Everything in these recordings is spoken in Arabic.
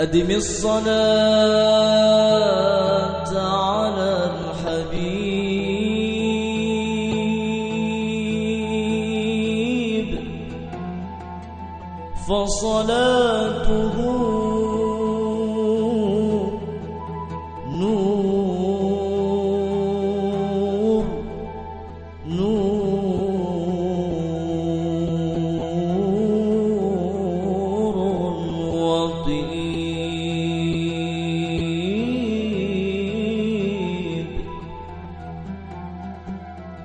أدم الصلاة على الحبيب فصلاته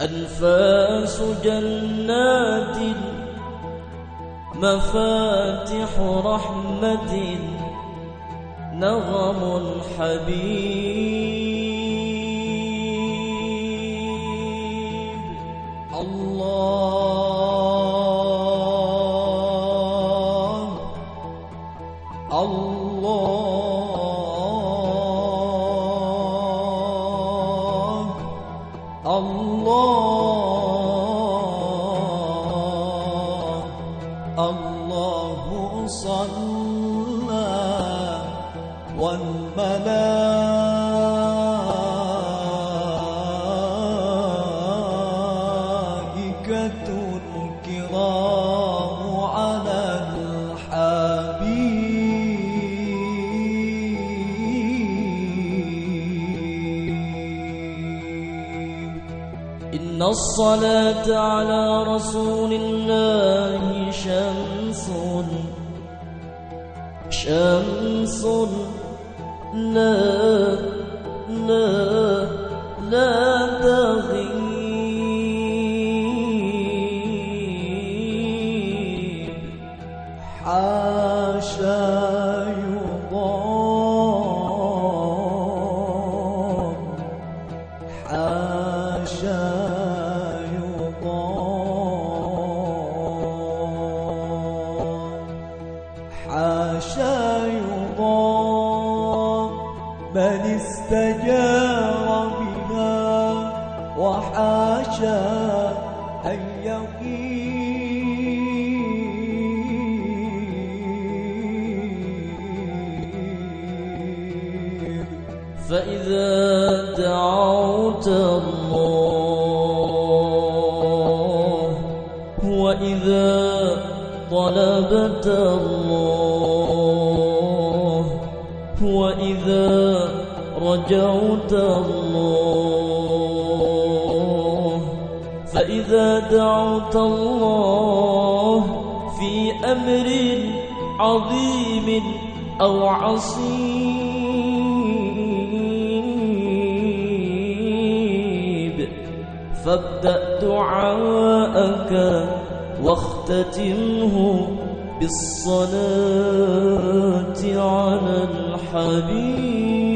أنفاس جنات مفاتح رحمة نغم حبيب الله الله الصلاة على رسول الله شمس شمس لا لا لا تغيب. حاشا من استجار بها وحاشا أن يغيب فإذا دعوت الله وإذا طلبت الله رجوت الله. فإذا دعوت الله في أمر عظيم أو عصيب فابدأ دعاءك واختتمه بالصلاة على الحبيب.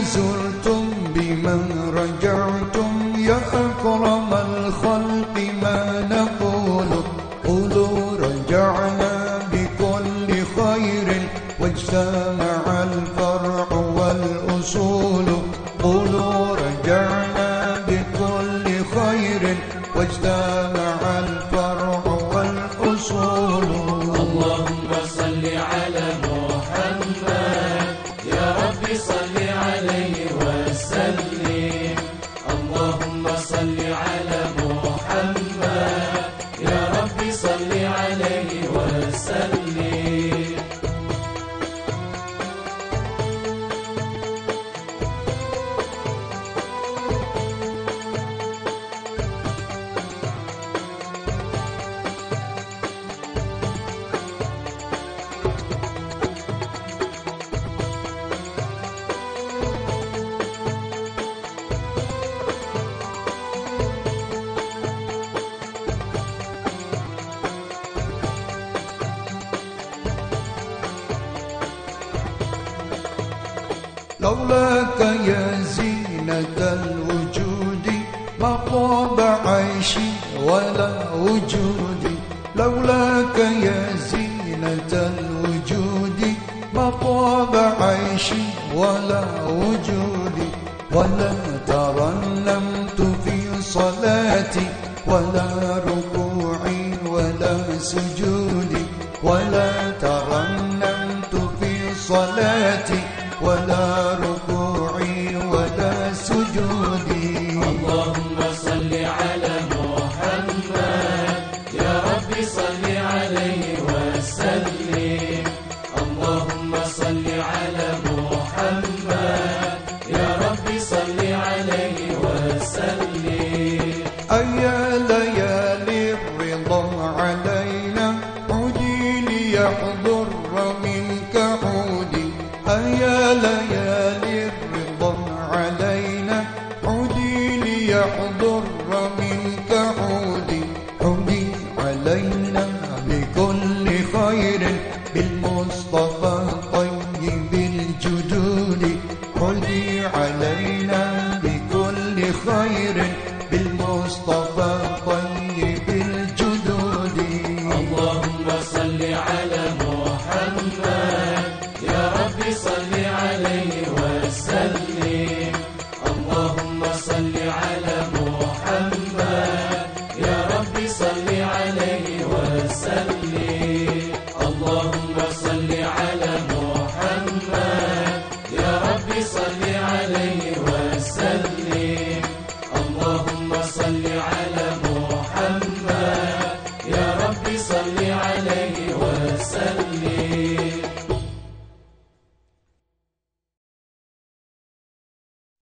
زرتم بمن رجعتم يا أكرم الخلق ما نقول. قولوا رجعنا بكل خير واجتمع الفرع والأصول. قولوا لولاك يا زينة الوجود ما طاب عيشي ولا وجودي لولاك يا زينة الوجود ما طاب عيشي ولا وجودي ولا ترنمت في صلاتي ولا ركوعي ولا سجودي ولا منك عودي أيا ليالي Hare